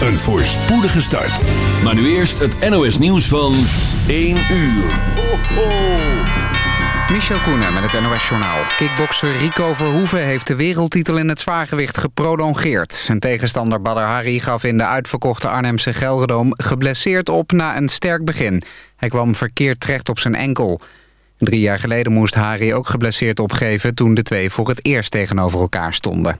een voorspoedige start. Maar nu eerst het NOS nieuws van 1 uur. Ho, ho. Michel Koenen met het NOS-journaal. Kickbokser Rico Verhoeven heeft de wereldtitel in het zwaargewicht geprolongeerd. Zijn tegenstander Badr Hari gaf in de uitverkochte Arnhemse Gelredome geblesseerd op na een sterk begin. Hij kwam verkeerd terecht op zijn enkel. Drie jaar geleden moest Hari ook geblesseerd opgeven... toen de twee voor het eerst tegenover elkaar stonden.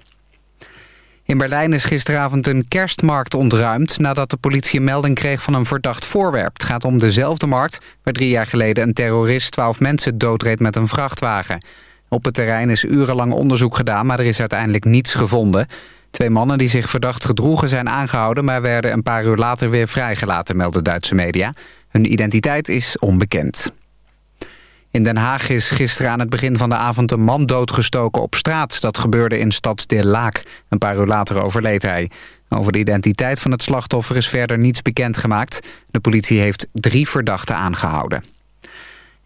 In Berlijn is gisteravond een kerstmarkt ontruimd... nadat de politie een melding kreeg van een verdacht voorwerp. Het gaat om dezelfde markt waar drie jaar geleden een terrorist... twaalf mensen doodreed met een vrachtwagen. Op het terrein is urenlang onderzoek gedaan, maar er is uiteindelijk niets gevonden. Twee mannen die zich verdacht gedroegen zijn aangehouden... maar werden een paar uur later weer vrijgelaten, melden Duitse media. Hun identiteit is onbekend. In Den Haag is gisteren aan het begin van de avond een man doodgestoken op straat. Dat gebeurde in stadsdeel Laak. Een paar uur later overleed hij. Over de identiteit van het slachtoffer is verder niets bekendgemaakt. De politie heeft drie verdachten aangehouden.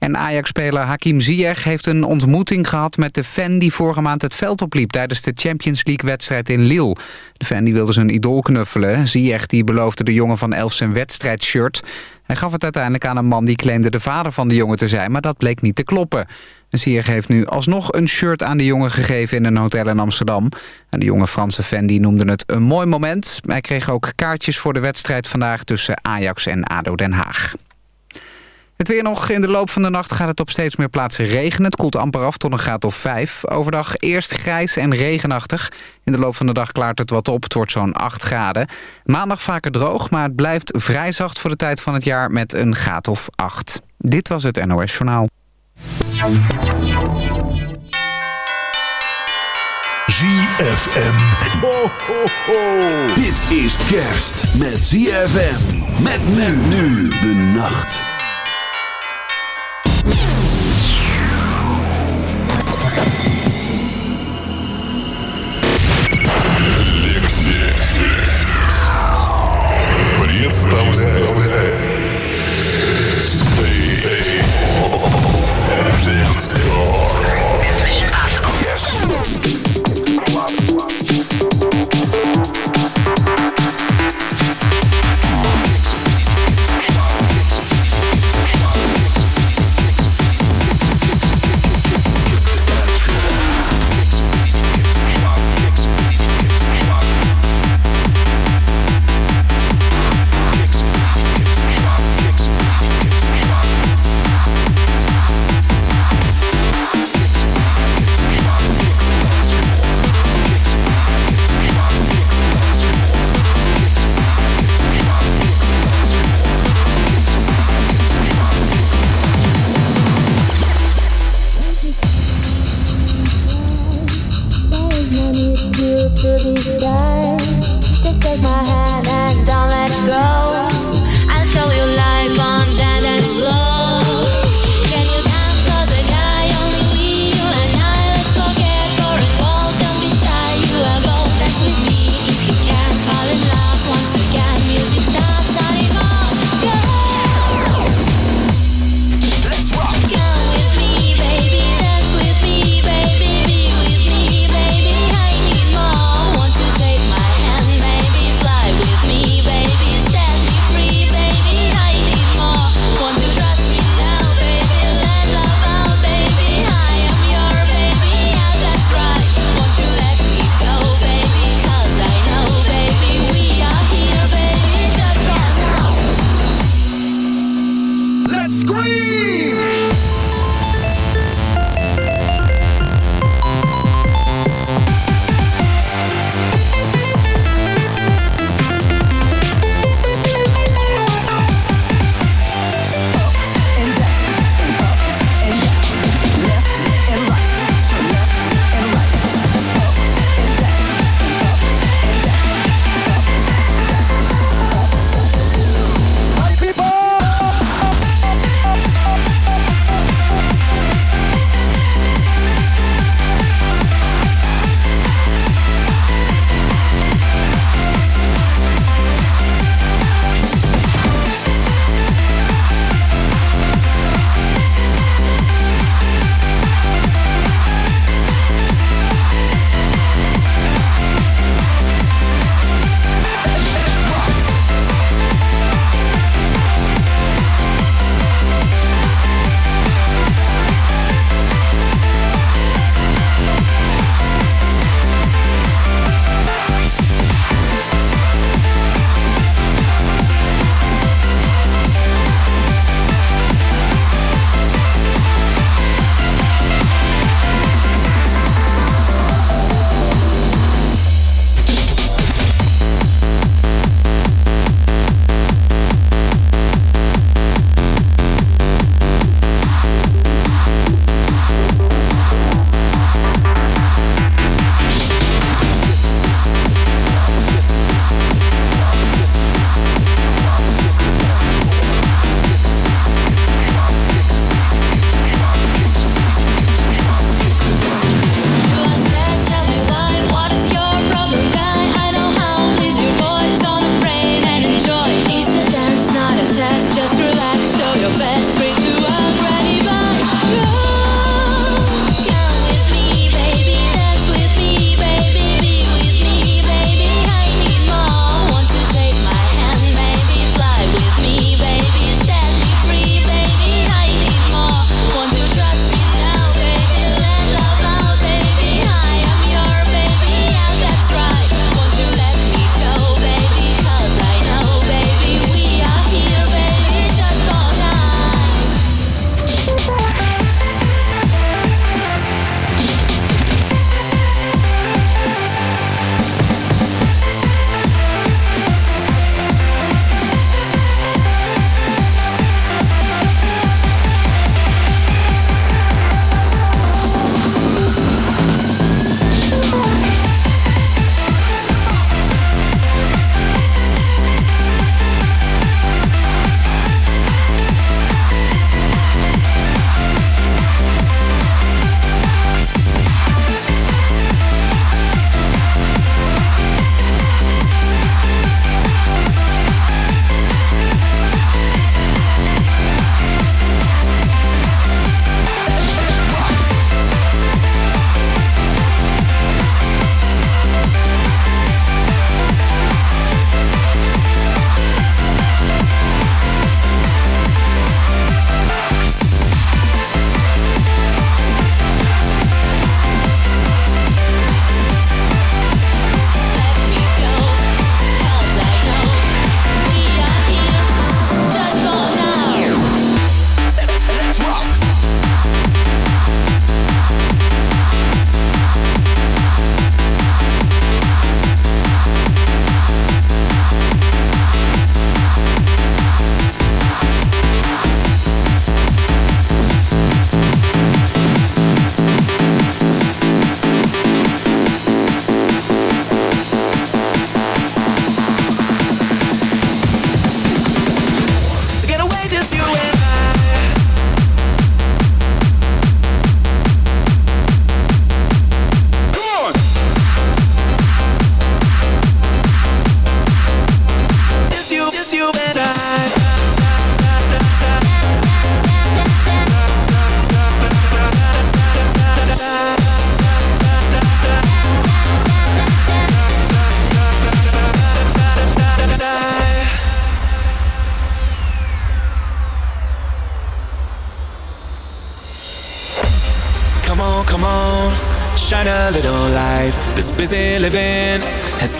En Ajax-speler Hakim Ziyech heeft een ontmoeting gehad met de fan... die vorige maand het veld opliep tijdens de Champions League-wedstrijd in Lille. De fan die wilde zijn idool knuffelen. Ziyech die beloofde de jongen van Elf zijn wedstrijdshirt. Hij gaf het uiteindelijk aan een man die claimde de vader van de jongen te zijn... maar dat bleek niet te kloppen. Ziyech heeft nu alsnog een shirt aan de jongen gegeven in een hotel in Amsterdam. En de jonge Franse fan die noemde het een mooi moment. Hij kreeg ook kaartjes voor de wedstrijd vandaag tussen Ajax en ADO Den Haag. Het weer nog. In de loop van de nacht gaat het op steeds meer plaatsen regenen. Het koelt amper af tot een graad of 5. Overdag eerst grijs en regenachtig. In de loop van de dag klaart het wat op. Het wordt zo'n 8 graden. Maandag vaker droog, maar het blijft vrij zacht voor de tijd van het jaar met een graad of 8. Dit was het NOS Journaal. ZFM. Ho, ho, ho. Dit is kerst met ZFM. Met men nu de nacht.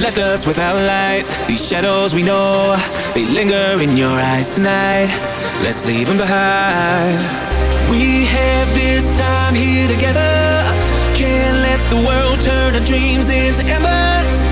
left us without light. These shadows we know, they linger in your eyes tonight. Let's leave them behind. We have this time here together. Can't let the world turn our dreams into embers.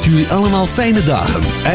wenst jullie allemaal fijne dagen.